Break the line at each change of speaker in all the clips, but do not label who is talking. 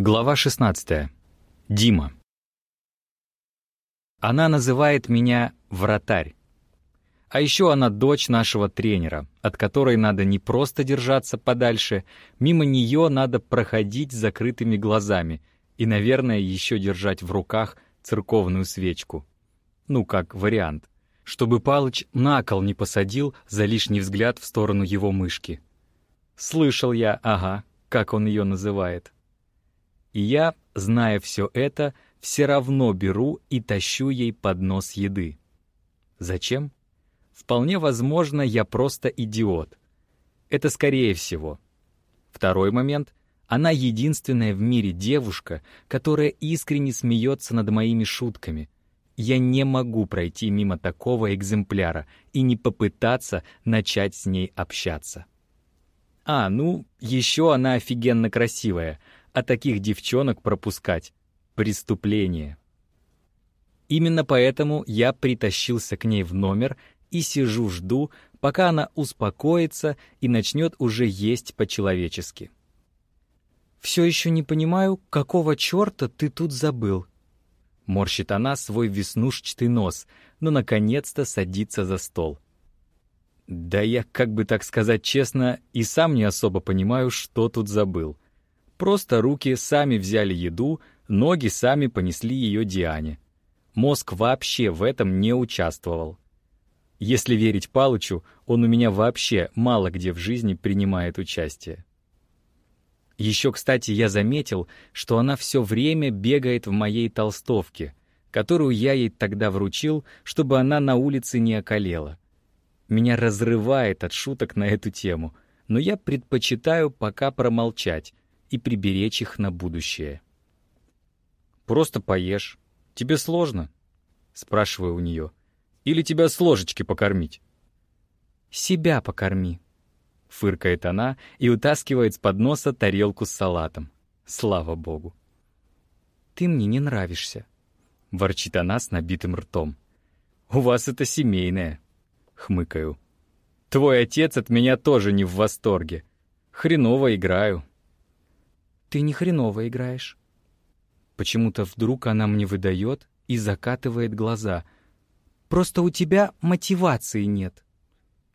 Глава 16. Дима. Она называет меня «вратарь». А еще она дочь нашего тренера, от которой надо не просто держаться подальше, мимо нее надо проходить закрытыми глазами и, наверное, еще держать в руках церковную свечку. Ну, как вариант. Чтобы Палыч на кол не посадил за лишний взгляд в сторону его мышки. Слышал я, ага, как он ее называет. И я, зная все это, все равно беру и тащу ей поднос еды. Зачем? Вполне возможно, я просто идиот. Это скорее всего. Второй момент. Она единственная в мире девушка, которая искренне смеется над моими шутками. Я не могу пройти мимо такого экземпляра и не попытаться начать с ней общаться. А, ну, еще она офигенно красивая — а таких девчонок пропускать — преступление. Именно поэтому я притащился к ней в номер и сижу жду, пока она успокоится и начнет уже есть по-человечески. «Все еще не понимаю, какого черта ты тут забыл?» Морщит она свой веснушчатый нос, но наконец-то садится за стол. Да я, как бы так сказать честно, и сам не особо понимаю, что тут забыл — Просто руки сами взяли еду, ноги сами понесли ее Диане. Мозг вообще в этом не участвовал. Если верить Палычу, он у меня вообще мало где в жизни принимает участие. Еще, кстати, я заметил, что она все время бегает в моей толстовке, которую я ей тогда вручил, чтобы она на улице не околела. Меня разрывает от шуток на эту тему, но я предпочитаю пока промолчать, и приберечь их на будущее. «Просто поешь. Тебе сложно?» — спрашиваю у нее. «Или тебя с ложечки покормить?» «Себя покорми», — фыркает она и утаскивает с подноса тарелку с салатом. Слава богу. «Ты мне не нравишься», — ворчит она с набитым ртом. «У вас это семейное», — хмыкаю. «Твой отец от меня тоже не в восторге. Хреново играю, ты ни хреново играешь. Почему-то вдруг она мне выдает и закатывает глаза. Просто у тебя мотивации нет.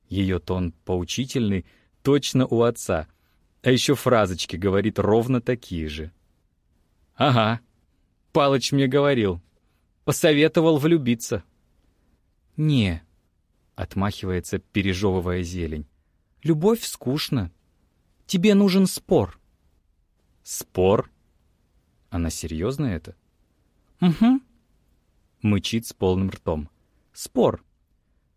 Ее тон поучительный, точно у отца. А еще фразочки говорит ровно такие же. «Ага, Палыч мне говорил. Посоветовал влюбиться». «Не», — отмахивается, пережевывая зелень. «Любовь скучно. Тебе нужен спор». Спор? Она серьезно это? Угу. Мычит с полным ртом. Спор.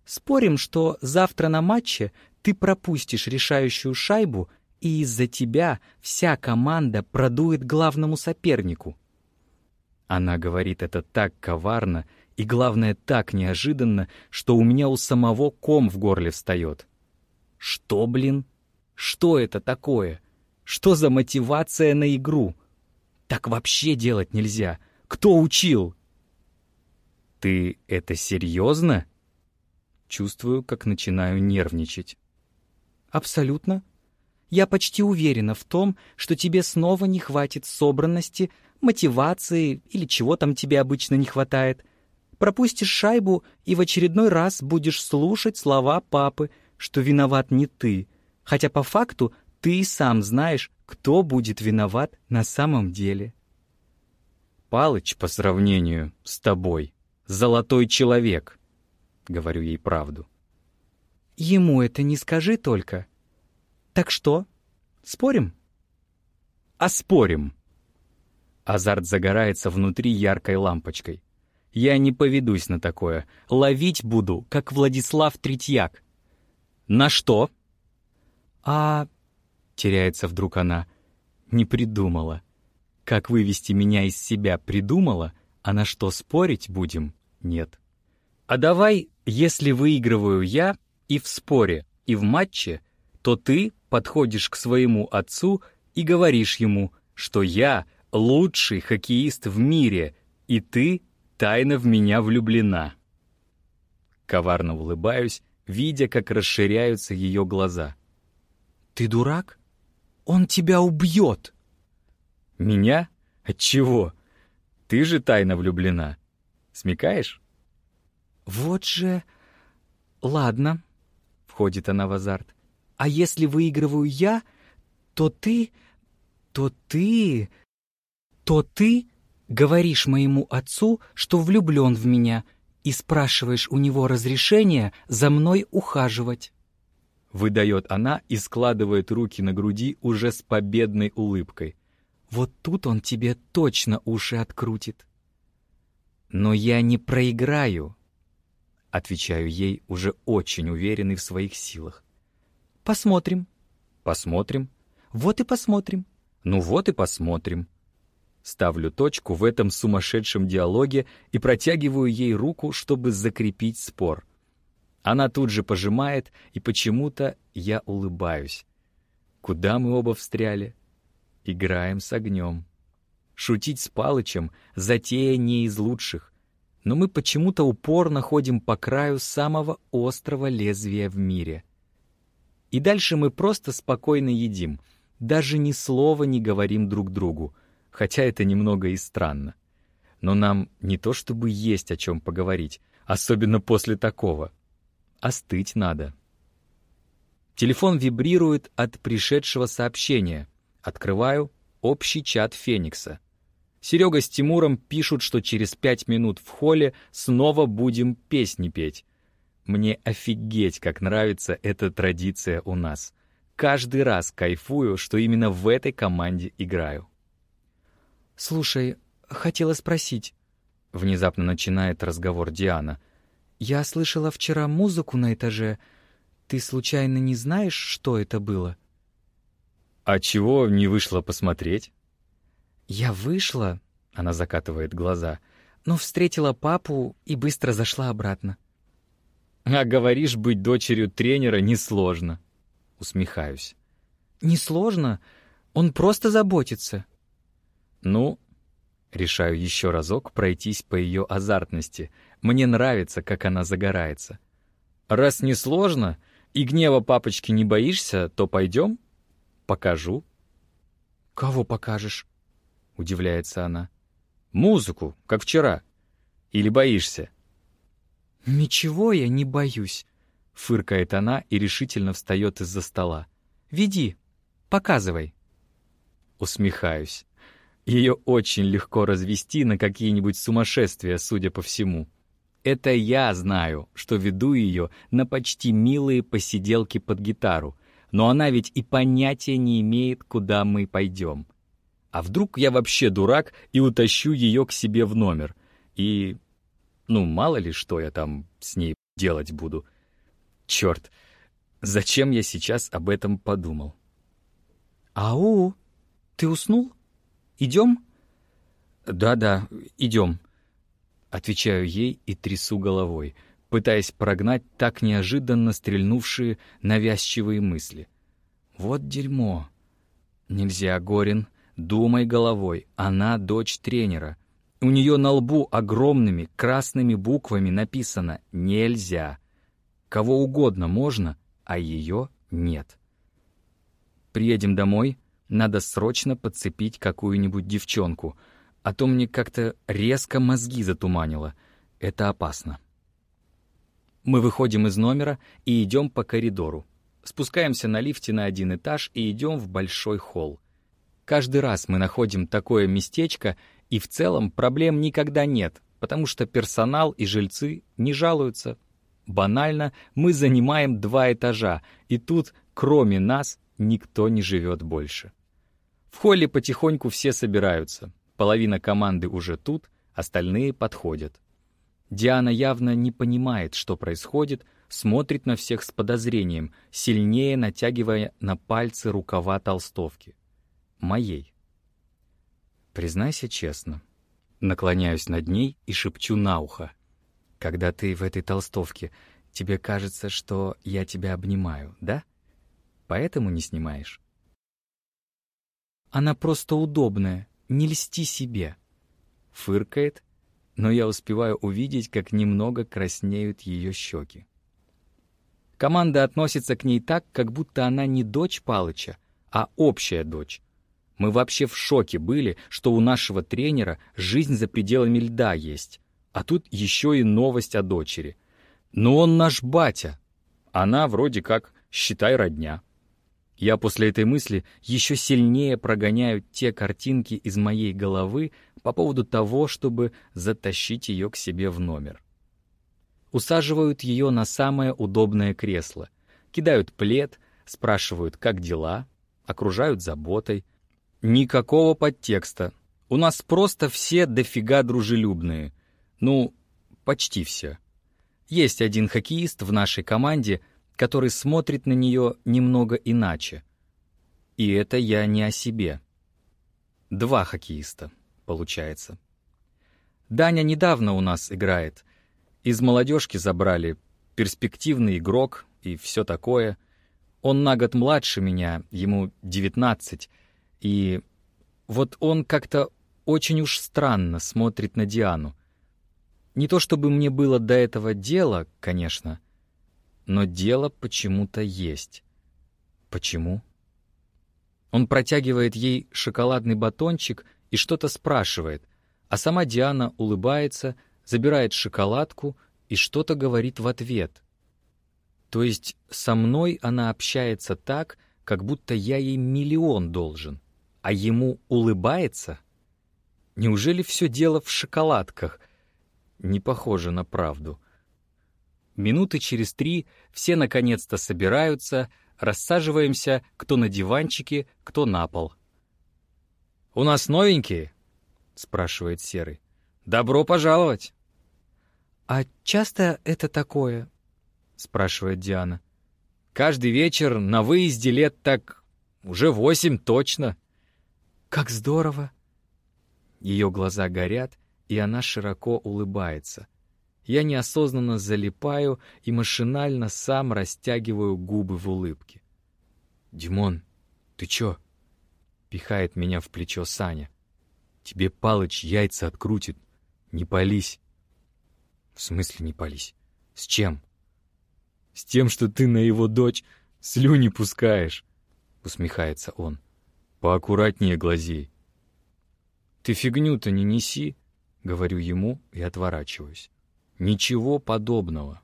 Спорим, что завтра на матче ты пропустишь решающую шайбу, и из-за тебя вся команда продует главному сопернику. Она говорит это так коварно и, главное, так неожиданно, что у меня у самого ком в горле встает. Что, блин? Что это такое? Что за мотивация на игру? Так вообще делать нельзя. Кто учил? Ты это серьезно? Чувствую, как начинаю нервничать. Абсолютно. Я почти уверена в том, что тебе снова не хватит собранности, мотивации или чего там тебе обычно не хватает. Пропустишь шайбу и в очередной раз будешь слушать слова папы, что виноват не ты, хотя по факту ты сам знаешь, кто будет виноват на самом деле. Палыч по сравнению с тобой — золотой человек, — говорю ей правду. Ему это не скажи только. Так что, спорим? А спорим. Азарт загорается внутри яркой лампочкой. Я не поведусь на такое. Ловить буду, как Владислав Третьяк. На что? А теряется вдруг она. Не придумала. Как вывести меня из себя придумала, а на что спорить будем? Нет. А давай, если выигрываю я и в споре, и в матче, то ты подходишь к своему отцу и говоришь ему, что я лучший хоккеист в мире, и ты тайно в меня влюблена. Коварно улыбаюсь, видя, как расширяются ее глаза. «Ты дурак?» Он тебя убьет!» «Меня? Отчего? Ты же тайно влюблена. Смекаешь?
Вот же... Ладно, входит она в азарт. А если выигрываю я, то ты... то ты... то ты говоришь моему отцу, что влюблен в меня, и спрашиваешь у него разрешения за мной ухаживать.
Выдает она и складывает руки на груди уже с победной улыбкой.
Вот тут он тебе точно уши открутит. Но я не проиграю, отвечаю ей, уже очень уверенный в своих силах. Посмотрим.
Посмотрим.
Вот и посмотрим.
Ну вот и посмотрим. Ставлю точку в этом сумасшедшем диалоге и протягиваю ей руку, чтобы закрепить спор. Она тут же пожимает, и почему-то я улыбаюсь. Куда мы оба встряли? Играем с огнем. Шутить с Палычем — затея не из лучших, но мы почему-то упорно ходим по краю самого острого лезвия в мире. И дальше мы просто спокойно едим, даже ни слова не говорим друг другу — хотя это немного и странно. Но нам не то чтобы есть о чем поговорить, особенно после такого. Остыть надо. Телефон вибрирует от пришедшего сообщения. Открываю общий чат Феникса. Серега с Тимуром пишут, что через пять минут в холле снова будем песни петь. Мне офигеть, как нравится эта традиция у нас. Каждый раз кайфую, что именно в этой команде играю.
«Слушай, хотела спросить». Внезапно начинает разговор Диана. «Я слышала вчера музыку на этаже. Ты случайно не знаешь, что это было?»
«А чего не вышла посмотреть?»
«Я вышла», — она закатывает глаза, «но встретила папу и быстро зашла обратно».
«А говоришь, быть дочерью тренера несложно», — усмехаюсь.
«Несложно? Он просто заботится».
Ну, решаю еще разок пройтись по ее азартности. Мне нравится, как она загорается. Раз не сложно и гнева папочки не боишься, то пойдем? Покажу.
Кого покажешь?
Удивляется она. Музыку, как вчера. Или боишься?
Ничего я не боюсь.
Фыркает она и решительно встает из-за стола.
«Веди, показывай».
Усмехаюсь. Ее очень легко развести на какие-нибудь сумасшествия, судя по всему. Это я знаю, что веду ее на почти милые посиделки под гитару, но она ведь и понятия не имеет, куда мы пойдем. А вдруг я вообще дурак и утащу ее к себе в номер? И... ну, мало ли, что я там с ней делать буду. Черт, зачем я сейчас об этом подумал?
«Ау, ты уснул?» Идем?»
«Да-да, идем», — отвечаю ей и трясу головой, пытаясь прогнать так неожиданно стрельнувшие навязчивые мысли. «Вот дерьмо!» «Нельзя, Горин, думай головой, она дочь тренера. У нее на лбу огромными красными буквами написано «Нельзя». Кого угодно можно, а ее нет. Приедем домой, надо срочно подцепить какую-нибудь девчонку, а то мне как-то резко мозги затуманило. Это опасно. Мы выходим из номера и идем по коридору. Спускаемся на лифте на один этаж и идем в большой холл. Каждый раз мы находим такое местечко, и в целом проблем никогда нет, потому что персонал и жильцы не жалуются. Банально, мы занимаем два этажа, и тут, кроме нас, никто не живет больше. В холле потихоньку все собираются. Половина команды уже тут, остальные подходят. Диана явно не понимает, что происходит, смотрит на всех с подозрением, сильнее натягивая на пальцы рукава толстовки. Моей. Признайся честно. Наклоняюсь над ней и шепчу на ухо. Когда ты в этой толстовке, тебе кажется, что я тебя обнимаю, да? Поэтому не снимаешь?
Она просто удобная, не льсти себе.
Фыркает, но я успеваю увидеть, как немного краснеют ее щеки. Команда относится к ней так, как будто она не дочь Палыча, а общая дочь. Мы вообще в шоке были, что у нашего тренера жизнь за пределами льда есть. А тут еще и новость о дочери. Но он наш батя. Она вроде как, считай, родня. Я после этой мысли еще сильнее прогоняю те картинки из моей головы по поводу того, чтобы затащить ее к себе в номер. Усаживают ее на самое удобное кресло, кидают плед, спрашивают, как дела, окружают заботой. Никакого подтекста. У нас просто все дофига дружелюбные. Ну, почти все. Есть один хоккеист в нашей команде — который смотрит на нее немного иначе. И это я не о себе. Два хоккеиста, получается. Даня недавно у нас играет. Из молодежки забрали. Перспективный игрок и все такое. Он на год младше меня, ему 19. И вот он как-то очень уж странно смотрит на Диану. Не то чтобы мне было до этого дела, конечно, но дело почему-то есть. Почему? Он протягивает ей шоколадный батончик и что-то спрашивает, а сама Диана улыбается, забирает шоколадку и что-то говорит в ответ. То есть со мной она общается так, как будто я ей миллион должен, а ему улыбается? Неужели все дело в шоколадках? Не похоже на правду. Минуты через три все наконец-то собираются, рассаживаемся, кто на диванчике, кто на пол. «У нас новенькие?» — спрашивает Серый. «Добро пожаловать!»
«А часто это такое?» — спрашивает Диана.
«Каждый вечер на выезде лет так уже восемь точно».
«Как здорово!»
Ее глаза горят, и она широко улыбается — я неосознанно залипаю и машинально сам растягиваю губы в улыбке. «Димон, ты чё?» — пихает меня в плечо Саня. «Тебе Палыч яйца открутит. Не пались». «В смысле не пались? С чем?» «С тем, что ты на его дочь слюни пускаешь», — усмехается он. «Поаккуратнее глазей». «Ты фигню-то не неси», — говорю ему и отворачиваюсь. Ничего подобного.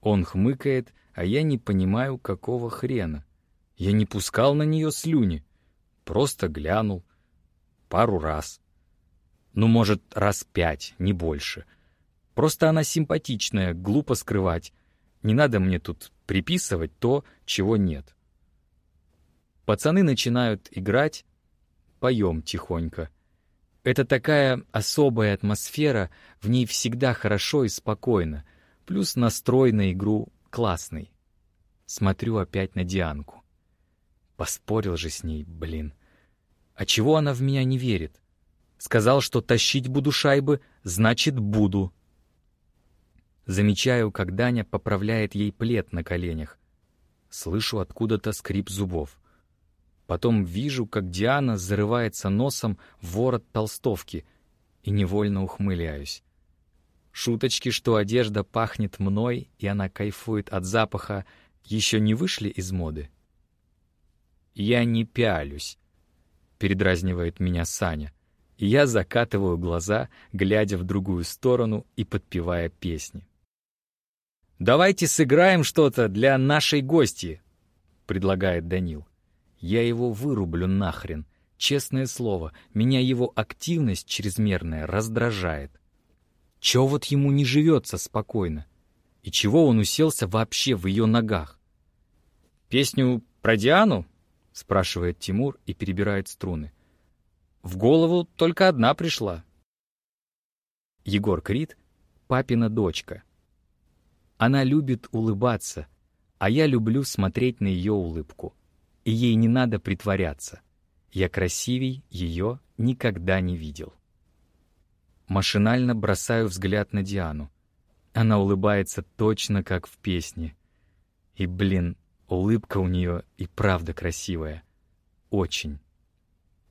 Он хмыкает, а я не понимаю, какого хрена. Я не пускал на нее слюни, просто глянул. Пару раз. Ну, может, раз пять, не больше. Просто она симпатичная, глупо скрывать. Не надо мне тут приписывать то, чего нет. Пацаны начинают играть, поем тихонько — это такая особая атмосфера, в ней всегда хорошо и спокойно, плюс настрой на игру классный. Смотрю опять на Дианку. Поспорил же с ней, блин. А чего она в меня не верит? Сказал, что тащить буду шайбы, значит буду. Замечаю, как Даня поправляет ей плед на коленях. Слышу откуда-то скрип зубов. Потом вижу, как Диана зарывается носом в ворот толстовки и невольно ухмыляюсь. Шуточки, что одежда пахнет мной, и она кайфует от запаха, еще не вышли из моды. «Я не пялюсь», — передразнивает меня Саня, и я закатываю глаза, глядя в другую сторону и подпевая песни. «Давайте сыграем что-то для нашей гости», — предлагает Данил. Я его вырублю нахрен. Честное слово, меня его активность чрезмерная раздражает. Чего вот ему не живется спокойно? И чего он уселся вообще в ее ногах? «Песню про Диану?» — спрашивает Тимур и перебирает струны. «В голову только одна пришла». Егор Крид — папина дочка. Она любит улыбаться, а я люблю смотреть на ее улыбку и ей не надо притворяться. Я красивей ее никогда не видел. Машинально бросаю взгляд на Диану. Она улыбается точно как в песне. И, блин, улыбка у нее и правда красивая. Очень.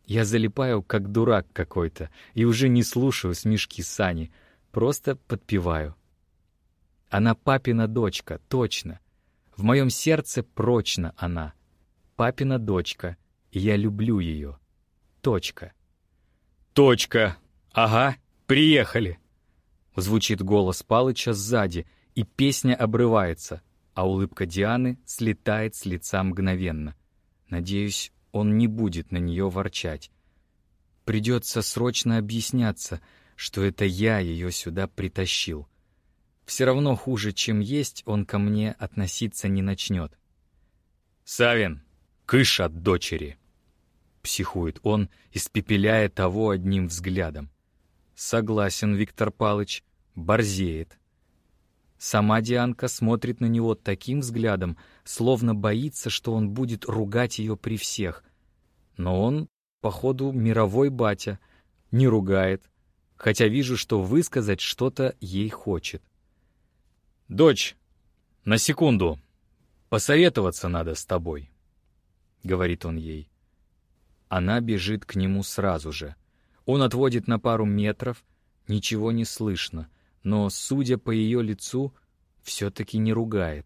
Я залипаю, как дурак какой-то, и уже не слушаю смешки Сани, просто подпеваю. Она папина дочка, точно. В моем сердце прочно она — папина дочка, и я люблю ее. Точка. Точка. Ага, приехали. Звучит голос Палыча сзади, и песня обрывается, а улыбка Дианы слетает с лица мгновенно. Надеюсь, он не будет на нее ворчать. Придется срочно объясняться, что это я ее сюда притащил. Все равно хуже, чем есть, он ко мне относиться не начнет. «Савин, кыш от дочери!» Психует он, испепеляя того одним взглядом. Согласен, Виктор Палыч, борзеет. Сама Дианка смотрит на него таким взглядом, словно боится, что он будет ругать ее при всех. Но он, походу, мировой батя, не ругает, хотя вижу, что высказать что-то ей хочет. «Дочь, на секунду, посоветоваться надо с тобой», — говорит он ей. Она бежит к нему сразу же. Он отводит на пару метров, ничего не слышно, но, судя по ее лицу, все-таки не ругает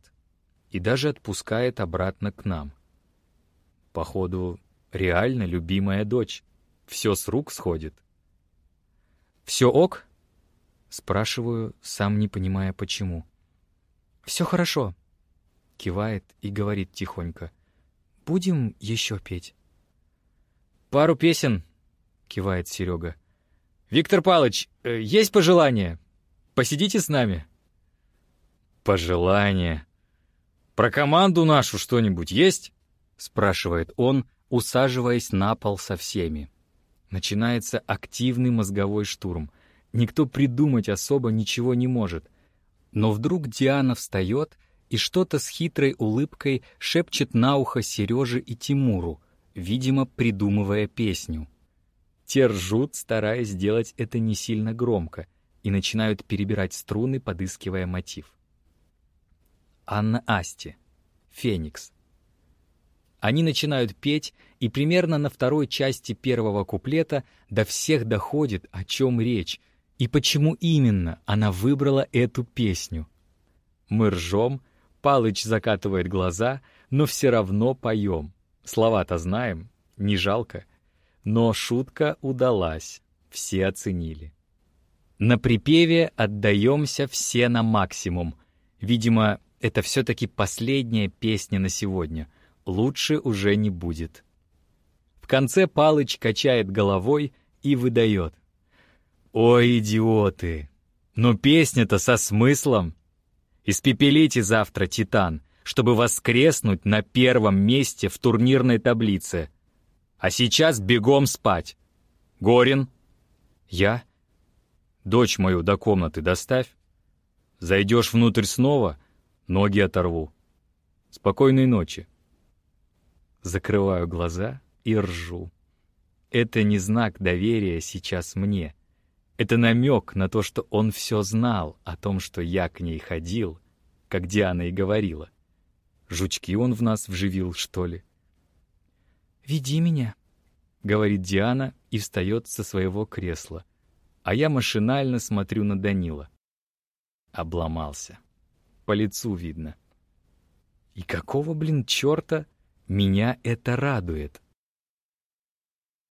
и даже отпускает обратно к нам. Походу, реально любимая дочь. Все с рук сходит. «Все ок?» — спрашиваю, сам не понимая почему. «Все хорошо», — кивает и говорит тихонько. «Будем еще петь?» «Пару песен», — кивает Серега. «Виктор Палыч, э, есть пожелания? Посидите с нами». «Пожелания? Про команду нашу что-нибудь есть?» — спрашивает он, усаживаясь на пол со всеми. Начинается активный мозговой штурм. Никто придумать особо ничего не может. Но вдруг Диана встает и что-то с хитрой улыбкой шепчет на ухо Сереже и Тимуру, видимо, придумывая песню. Те ржут, стараясь сделать это не сильно громко, и начинают перебирать струны, подыскивая мотив. Анна Асти. Феникс. Они начинают петь, и примерно на второй части первого куплета до всех доходит, о чем речь — и почему именно она выбрала эту песню. Мы ржем, Палыч закатывает глаза, но все равно поем. Слова-то знаем, не жалко. Но шутка удалась, все оценили. На припеве отдаемся все на максимум. Видимо, это все-таки последняя песня на сегодня. Лучше уже не будет. В конце Палыч качает головой и выдает. Ой, идиоты! Но песня-то со смыслом. Испепелите завтра Титан, чтобы воскреснуть на первом месте в турнирной таблице. А сейчас бегом спать. Горин? Я? Дочь мою до комнаты доставь. Зайдешь внутрь снова, ноги оторву. Спокойной ночи. Закрываю глаза и ржу. Это не знак доверия сейчас мне — это намек на то, что он все знал о том, что я к ней ходил, как Диана и говорила. Жучки он в нас вживил, что ли?
«Веди меня», —
говорит Диана и встает со своего кресла, а я машинально смотрю на Данила. Обломался. По лицу видно. И какого, блин, черта меня это радует?